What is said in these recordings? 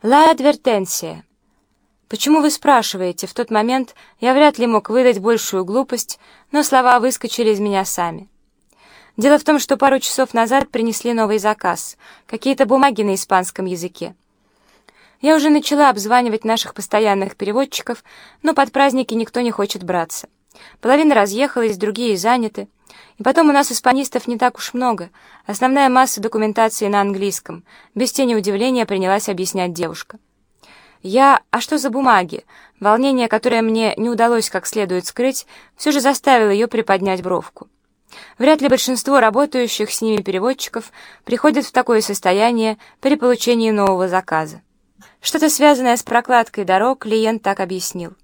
«Ла адвертенция». Почему вы спрашиваете? В тот момент я вряд ли мог выдать большую глупость, но слова выскочили из меня сами. Дело в том, что пару часов назад принесли новый заказ, какие-то бумаги на испанском языке. Я уже начала обзванивать наших постоянных переводчиков, но под праздники никто не хочет браться. Половина разъехалась, другие заняты. И потом у нас испанистов не так уж много. Основная масса документации на английском. Без тени удивления принялась объяснять девушка. Я... А что за бумаги? Волнение, которое мне не удалось как следует скрыть, все же заставило ее приподнять бровку. Вряд ли большинство работающих с ними переводчиков приходят в такое состояние при получении нового заказа. Что-то связанное с прокладкой дорог клиент так объяснил.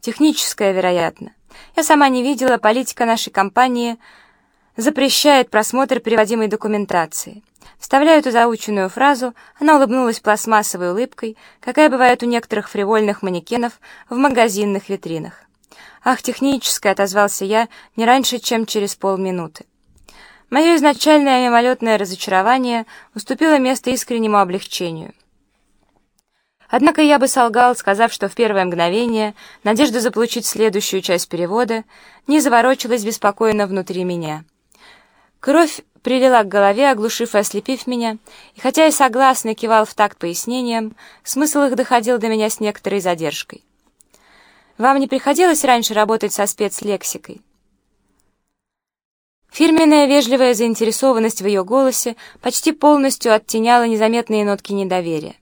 Техническое, вероятно. Я сама не видела, политика нашей компании запрещает просмотр переводимой документации. Вставляя эту заученную фразу, она улыбнулась пластмассовой улыбкой, какая бывает у некоторых фривольных манекенов в магазинных витринах. «Ах, техническое!» — отозвался я не раньше, чем через полминуты. Мое изначальное мимолетное разочарование уступило место искреннему облегчению. Однако я бы солгал, сказав, что в первое мгновение надежда заполучить следующую часть перевода не заворочилась беспокойно внутри меня. Кровь прилила к голове, оглушив и ослепив меня, и хотя я согласно кивал в такт пояснениям, смысл их доходил до меня с некоторой задержкой. «Вам не приходилось раньше работать со спецлексикой?» Фирменная вежливая заинтересованность в ее голосе почти полностью оттеняла незаметные нотки недоверия.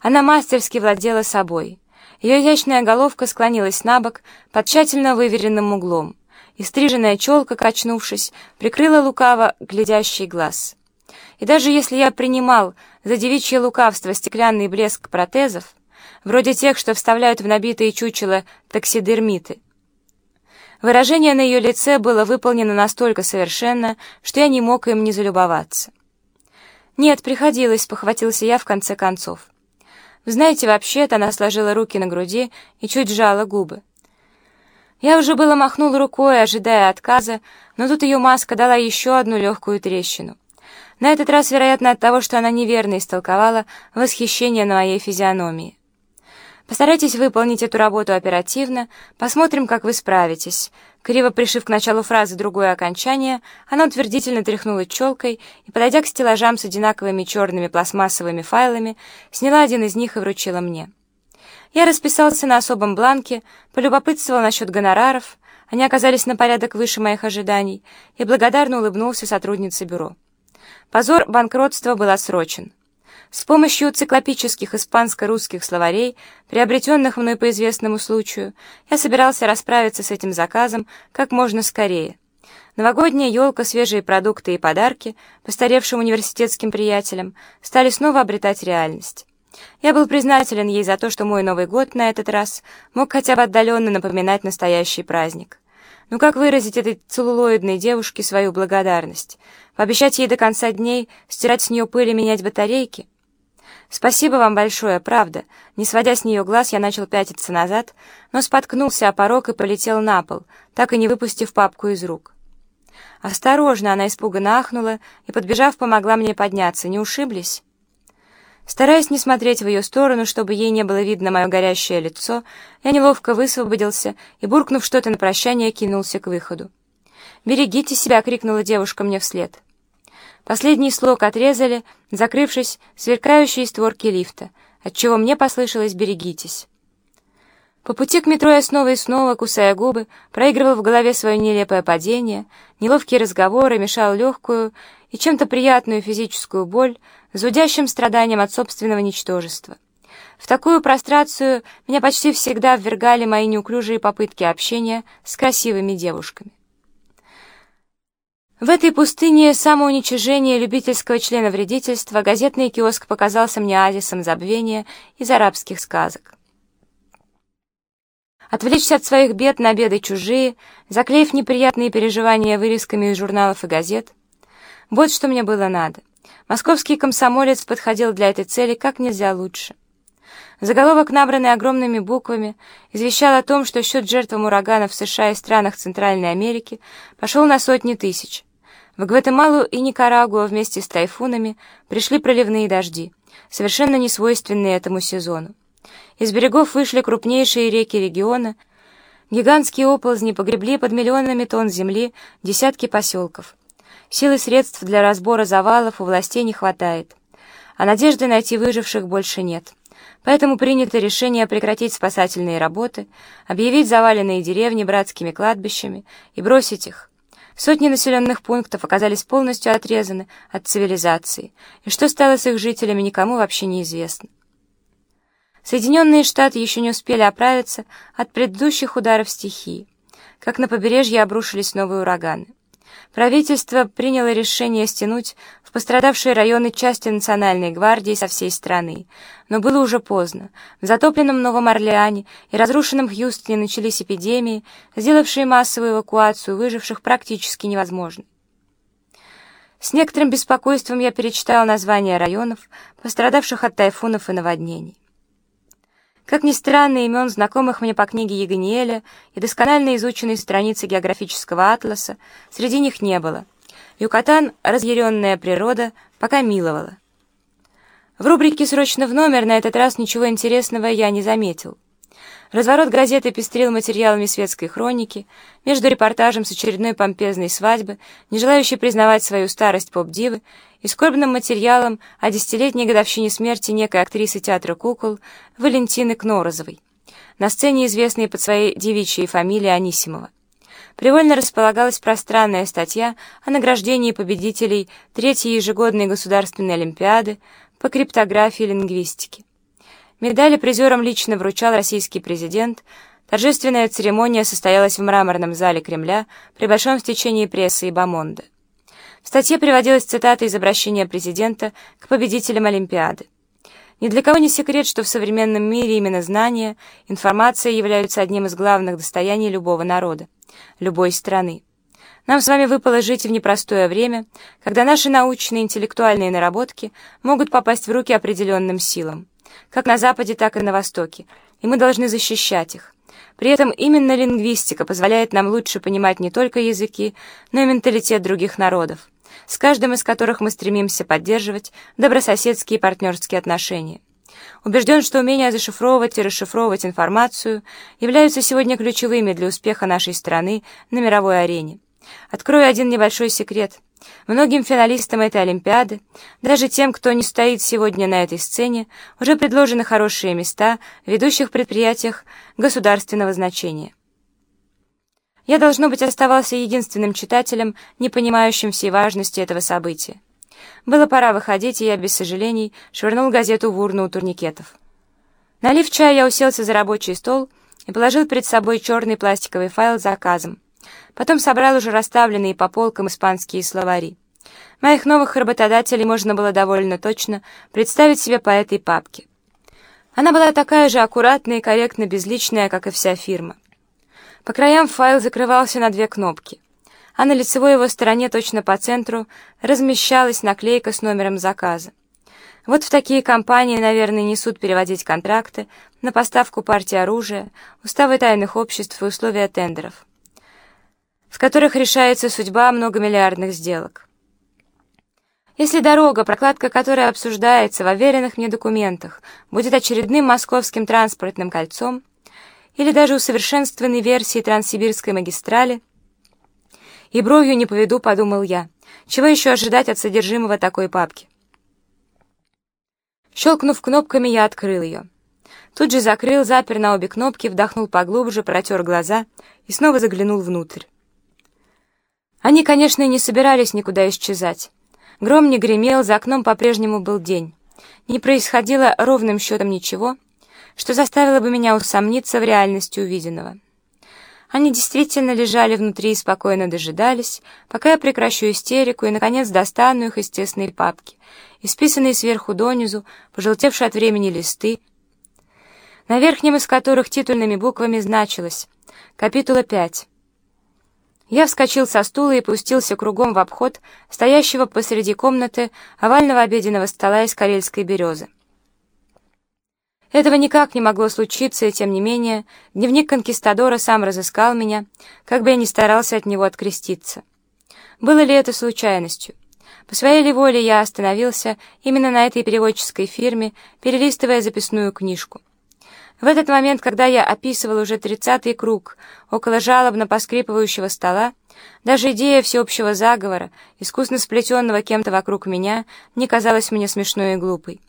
Она мастерски владела собой. Ее изящная головка склонилась на бок под тщательно выверенным углом, и стриженная челка, качнувшись, прикрыла лукаво глядящий глаз. И даже если я принимал за девичье лукавство стеклянный блеск протезов, вроде тех, что вставляют в набитые чучела таксидермиты, выражение на ее лице было выполнено настолько совершенно, что я не мог им не залюбоваться. «Нет, приходилось», — похватился я в конце концов. Знаете, вообще-то она сложила руки на груди и чуть сжала губы. Я уже было махнул рукой, ожидая отказа, но тут ее маска дала еще одну легкую трещину. На этот раз, вероятно, от того, что она неверно истолковала восхищение на моей физиономии. Постарайтесь выполнить эту работу оперативно, посмотрим, как вы справитесь. Криво пришив к началу фразы другое окончание, она утвердительно тряхнула челкой и, подойдя к стеллажам с одинаковыми черными пластмассовыми файлами, сняла один из них и вручила мне. Я расписался на особом бланке, полюбопытствовал насчет гонораров, они оказались на порядок выше моих ожиданий, и благодарно улыбнулся сотруднице бюро. Позор банкротства был отсрочен. С помощью циклопических испанско-русских словарей, приобретенных мной по известному случаю, я собирался расправиться с этим заказом как можно скорее. Новогодняя елка, свежие продукты и подарки, постаревшим университетским приятелям, стали снова обретать реальность. Я был признателен ей за то, что мой Новый год на этот раз мог хотя бы отдаленно напоминать настоящий праздник. Ну как выразить этой целлулоидной девушке свою благодарность? Пообещать ей до конца дней стирать с нее пыль и менять батарейки? «Спасибо вам большое, правда». Не сводя с нее глаз, я начал пятиться назад, но споткнулся о порог и полетел на пол, так и не выпустив папку из рук. «Осторожно!» — она испуганно ахнула и, подбежав, помогла мне подняться. «Не ушиблись?» Стараясь не смотреть в ее сторону, чтобы ей не было видно мое горящее лицо, я неловко высвободился и, буркнув что-то на прощание, кинулся к выходу. «Берегите себя!» — крикнула девушка мне вслед. Последний слог отрезали, закрывшись сверкающие створки лифта, отчего мне послышалось «берегитесь». По пути к метро я снова и снова, кусая губы, проигрывал в голове свое нелепое падение, неловкие разговоры, мешал легкую и чем-то приятную физическую боль, зудящим страданием от собственного ничтожества. В такую прострацию меня почти всегда ввергали мои неуклюжие попытки общения с красивыми девушками. В этой пустыне самоуничижения любительского члена вредительства газетный киоск показался мне оазисом забвения из арабских сказок. Отвлечься от своих бед на беды чужие, заклеив неприятные переживания вырезками из журналов и газет. Вот что мне было надо. Московский комсомолец подходил для этой цели как нельзя лучше. Заголовок, набранный огромными буквами, извещал о том, что счет жертвам ураганов в США и странах Центральной Америки пошел на сотни тысяч. В Гватемалу и Никарагуа вместе с тайфунами пришли проливные дожди. совершенно не свойственные этому сезону. Из берегов вышли крупнейшие реки региона, гигантские оползни погребли под миллионами тонн земли десятки поселков. Сил и средств для разбора завалов у властей не хватает, а надежды найти выживших больше нет. Поэтому принято решение прекратить спасательные работы, объявить заваленные деревни братскими кладбищами и бросить их. Сотни населенных пунктов оказались полностью отрезаны от цивилизации, и что стало с их жителями, никому вообще не известно. Соединенные Штаты еще не успели оправиться от предыдущих ударов стихии, как на побережье обрушились новые ураганы. Правительство приняло решение стянуть пострадавшие районы части Национальной гвардии со всей страны, но было уже поздно. В затопленном Новом Орлеане и разрушенном Хьюстоне начались эпидемии, сделавшие массовую эвакуацию выживших практически невозможной. С некоторым беспокойством я перечитал названия районов, пострадавших от тайфунов и наводнений. Как ни странно, имен знакомых мне по книге Егониэля и досконально изученной страницы географического атласа среди них не было. Юкатан, разъяренная природа, пока миловала. В рубрике «Срочно в номер» на этот раз ничего интересного я не заметил. Разворот газеты пестрил материалами светской хроники, между репортажем с очередной помпезной свадьбы, не желающей признавать свою старость поп-дивы, и скорбным материалом о десятилетней годовщине смерти некой актрисы театра кукол Валентины Кнорозовой, на сцене известной под своей девичьей фамилией Анисимова. Привольно располагалась пространная статья о награждении победителей третьей ежегодной государственной олимпиады по криптографии и лингвистике. Медали призерам лично вручал российский президент. Торжественная церемония состоялась в мраморном зале Кремля при большом стечении прессы и бомонда. В статье приводилась цитата из обращения президента к победителям Олимпиады. Ни для кого не секрет, что в современном мире именно знания, информация являются одним из главных достояний любого народа, любой страны. Нам с вами выпало жить в непростое время, когда наши научные интеллектуальные наработки могут попасть в руки определенным силам как на Западе, так и на Востоке, и мы должны защищать их. При этом именно лингвистика позволяет нам лучше понимать не только языки, но и менталитет других народов, с каждым из которых мы стремимся поддерживать добрососедские и партнерские отношения. Убежден, что умение зашифровывать и расшифровывать информацию являются сегодня ключевыми для успеха нашей страны на мировой арене. Открою один небольшой секрет – Многим финалистам этой Олимпиады, даже тем, кто не стоит сегодня на этой сцене, уже предложены хорошие места в ведущих предприятиях государственного значения. Я, должно быть, оставался единственным читателем, не понимающим всей важности этого события. Было пора выходить, и я без сожалений швырнул газету в урну у турникетов. Налив чай, я уселся за рабочий стол и положил перед собой черный пластиковый файл с заказом. Потом собрал уже расставленные по полкам испанские словари. Моих новых работодателей можно было довольно точно представить себе по этой папке. Она была такая же аккуратная и корректно безличная, как и вся фирма. По краям файл закрывался на две кнопки, а на лицевой его стороне точно по центру размещалась наклейка с номером заказа. Вот в такие компании, наверное, несут переводить контракты на поставку партии оружия, уставы тайных обществ и условия тендеров в которых решается судьба многомиллиардных сделок. Если дорога, прокладка которой обсуждается в уверенных мне документах, будет очередным московским транспортным кольцом или даже усовершенствованной версией Транссибирской магистрали, и бровью не поведу, подумал я, чего еще ожидать от содержимого такой папки. Щелкнув кнопками, я открыл ее. Тут же закрыл, запер на обе кнопки, вдохнул поглубже, протер глаза и снова заглянул внутрь. Они, конечно, не собирались никуда исчезать. Гром не гремел, за окном по-прежнему был день. Не происходило ровным счетом ничего, что заставило бы меня усомниться в реальности увиденного. Они действительно лежали внутри и спокойно дожидались, пока я прекращу истерику и, наконец, достану их из тесной папки, исписанные сверху донизу, пожелтевшие от времени листы, на верхнем из которых титульными буквами значилось «Капитула 5». Я вскочил со стула и пустился кругом в обход стоящего посреди комнаты овального обеденного стола из карельской березы. Этого никак не могло случиться, и тем не менее дневник конкистадора сам разыскал меня, как бы я ни старался от него откреститься. Было ли это случайностью? По своей ли воле я остановился именно на этой переводческой фирме, перелистывая записную книжку. В этот момент, когда я описывал уже тридцатый круг около жалобно поскрипывающего стола, даже идея всеобщего заговора, искусно сплетенного кем-то вокруг меня, не казалась мне смешной и глупой.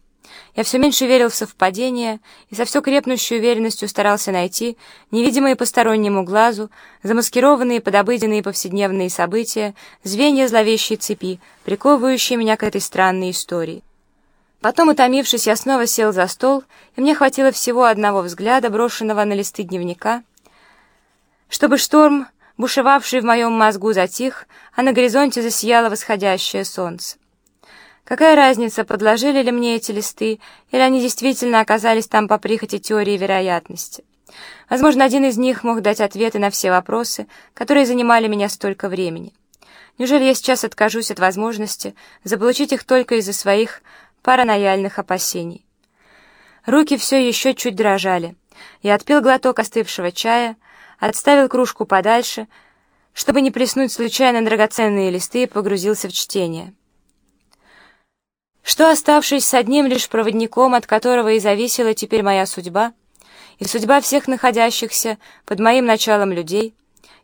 Я все меньше верил в совпадения и со все крепнущей уверенностью старался найти невидимые постороннему глазу, замаскированные под обыденные повседневные события, звенья зловещей цепи, приковывающие меня к этой странной истории. Потом, утомившись, я снова сел за стол, и мне хватило всего одного взгляда, брошенного на листы дневника, чтобы шторм, бушевавший в моем мозгу, затих, а на горизонте засияло восходящее солнце. Какая разница, подложили ли мне эти листы, или они действительно оказались там по прихоти теории вероятности? Возможно, один из них мог дать ответы на все вопросы, которые занимали меня столько времени. Неужели я сейчас откажусь от возможности заполучить их только из-за своих паранояльных опасений? Руки все еще чуть дрожали. Я отпил глоток остывшего чая, отставил кружку подальше, чтобы не плеснуть случайно драгоценные листы и погрузился в чтение что, оставшись с одним лишь проводником, от которого и зависела теперь моя судьба, и судьба всех находящихся под моим началом людей,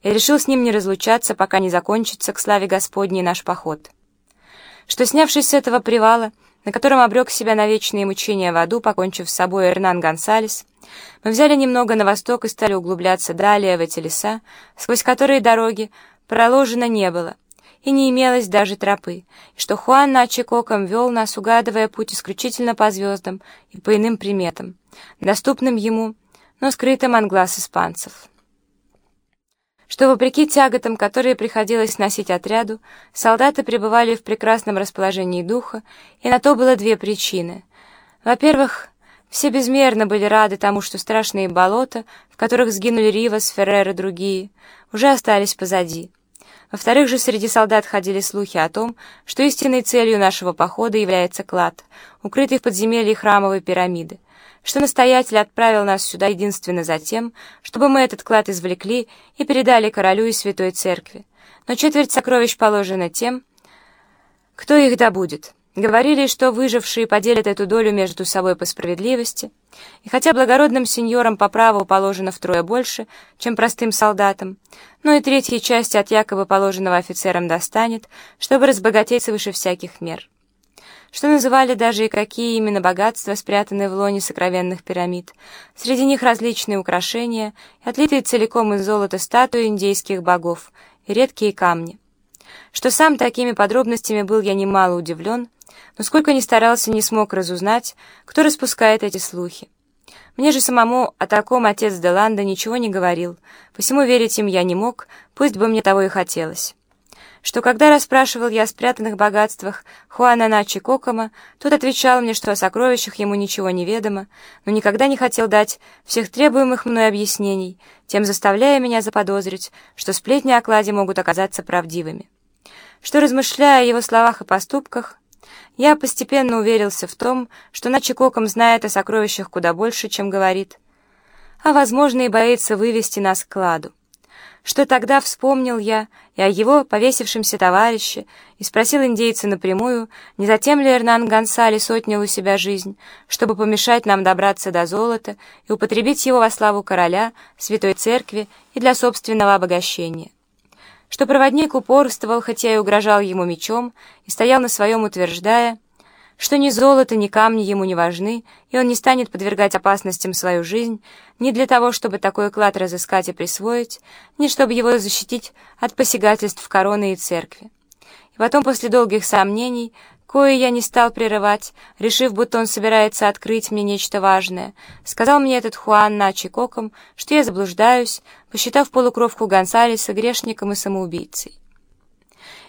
я решил с ним не разлучаться, пока не закончится к славе Господней наш поход. Что, снявшись с этого привала, на котором обрек себя на вечные мучения в аду, покончив с собой Эрнан Гонсалес, мы взяли немного на восток и стали углубляться далее в эти леса, сквозь которые дороги проложено не было — и не имелось даже тропы, и что Хуан Начикоком вел нас, угадывая путь исключительно по звездам и по иным приметам, доступным ему, но скрытым от глаз испанцев. Что, вопреки тяготам, которые приходилось носить отряду, солдаты пребывали в прекрасном расположении духа, и на то было две причины. Во-первых, все безмерно были рады тому, что страшные болота, в которых сгинули Ривас, Феррер и другие, уже остались позади. Во-вторых же, среди солдат ходили слухи о том, что истинной целью нашего похода является клад, укрытый в подземелье храмовой пирамиды, что настоятель отправил нас сюда единственно за тем, чтобы мы этот клад извлекли и передали королю и святой церкви. Но четверть сокровищ положена тем, кто их добудет. Говорили, что выжившие поделят эту долю между собой по справедливости, и хотя благородным сеньорам по праву положено втрое больше, чем простым солдатам, но и третьей части от якобы положенного офицерам достанет, чтобы разбогатеть свыше всяких мер. Что называли даже и какие именно богатства спрятаны в лоне сокровенных пирамид. Среди них различные украшения, отлитые целиком из золота статуи индейских богов и редкие камни. Что сам такими подробностями был я немало удивлен, но сколько ни старался, не смог разузнать, кто распускает эти слухи. Мне же самому о таком отец Деланда ничего не говорил, посему верить им я не мог, пусть бы мне того и хотелось. Что когда расспрашивал я о спрятанных богатствах Хуана Начи Кокома, тот отвечал мне, что о сокровищах ему ничего не ведомо, но никогда не хотел дать всех требуемых мной объяснений, тем заставляя меня заподозрить, что сплетни о кладе могут оказаться правдивыми. Что, размышляя о его словах и поступках, я постепенно уверился в том, что Начекоком знает о сокровищах куда больше, чем говорит, а, возможно, и боится вывести нас к кладу. Что тогда вспомнил я и о его повесившемся товарище, и спросил индейца напрямую, не затем ли Эрнан Гонсалес отнял у себя жизнь, чтобы помешать нам добраться до золота и употребить его во славу короля, святой церкви и для собственного обогащения что проводник упорствовал, хотя и угрожал ему мечом, и стоял на своем, утверждая, что ни золото, ни камни ему не важны, и он не станет подвергать опасностям свою жизнь ни для того, чтобы такой клад разыскать и присвоить, ни чтобы его защитить от посягательств короны и церкви. И потом, после долгих сомнений, кое я не стал прерывать, решив, будто он собирается открыть мне нечто важное. Сказал мне этот Хуан Начи Коком, что я заблуждаюсь, посчитав полукровку Гонсалеса грешником и самоубийцей.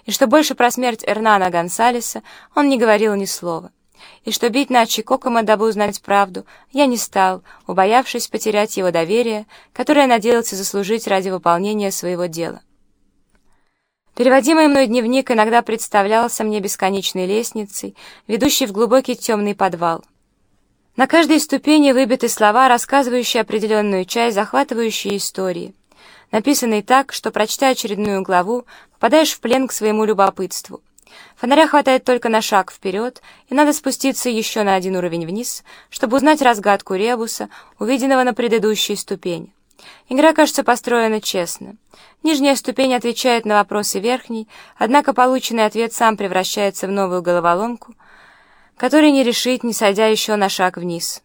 И что больше про смерть Эрнана Гонсалеса он не говорил ни слова. И что бить Начи Кокома, дабы узнать правду, я не стал, убоявшись потерять его доверие, которое надеялся заслужить ради выполнения своего дела. Переводимый мной дневник иногда представлялся мне бесконечной лестницей, ведущей в глубокий темный подвал. На каждой ступени выбиты слова, рассказывающие определенную часть захватывающей истории, написанной так, что, прочтя очередную главу, попадаешь в плен к своему любопытству. Фонаря хватает только на шаг вперед, и надо спуститься еще на один уровень вниз, чтобы узнать разгадку ребуса, увиденного на предыдущей ступени. Игра, кажется, построена честно. Нижняя ступень отвечает на вопросы верхней, однако полученный ответ сам превращается в новую головоломку, которую не решить, не сойдя еще на шаг вниз.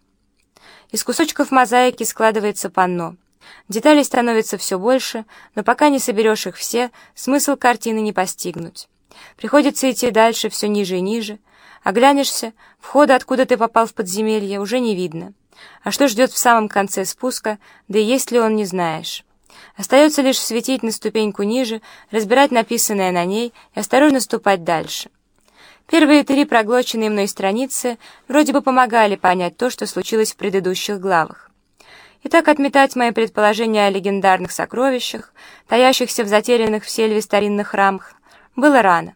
Из кусочков мозаики складывается панно. Деталей становится все больше, но пока не соберешь их все, смысл картины не постигнуть. Приходится идти дальше, все ниже и ниже. Оглянешься, входа, откуда ты попал в подземелье, уже не видно. А что ждет в самом конце спуска, да и есть ли он, не знаешь. Остается лишь светить на ступеньку ниже, разбирать написанное на ней и осторожно ступать дальше. Первые три проглоченные мной страницы вроде бы помогали понять то, что случилось в предыдущих главах. Итак, отметать мои предположения о легендарных сокровищах, таящихся в затерянных в сельве старинных храмах, было рано.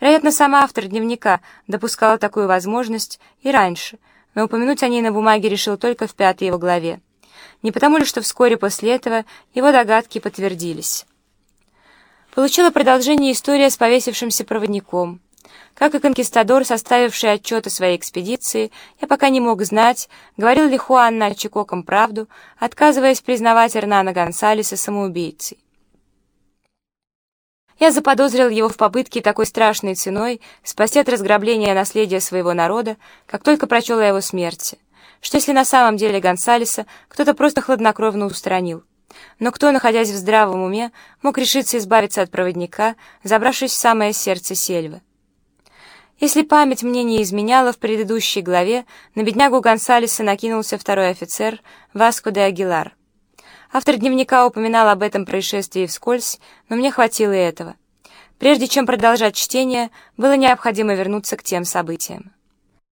Вероятно, сам автор дневника допускал такую возможность и раньше, но упомянуть о ней на бумаге решил только в пятой его главе. Не потому ли, что вскоре после этого его догадки подтвердились. Получила продолжение история с повесившимся проводником. Как и конкистадор, составивший отчет о своей экспедиции, я пока не мог знать, говорил ли Хуанна Чикоком правду, отказываясь признавать Эрнана Гонсалеса самоубийцей. Я заподозрил его в попытке такой страшной ценой спасти от разграбления наследия своего народа, как только прочел о его смерти. Что если на самом деле Гонсалеса кто-то просто хладнокровно устранил? Но кто, находясь в здравом уме, мог решиться избавиться от проводника, забравшись в самое сердце сельвы? Если память мне не изменяла, в предыдущей главе на беднягу Гонсалеса накинулся второй офицер Васко де Агилар. Автор дневника упоминал об этом происшествии вскользь, но мне хватило и этого. Прежде чем продолжать чтение, было необходимо вернуться к тем событиям.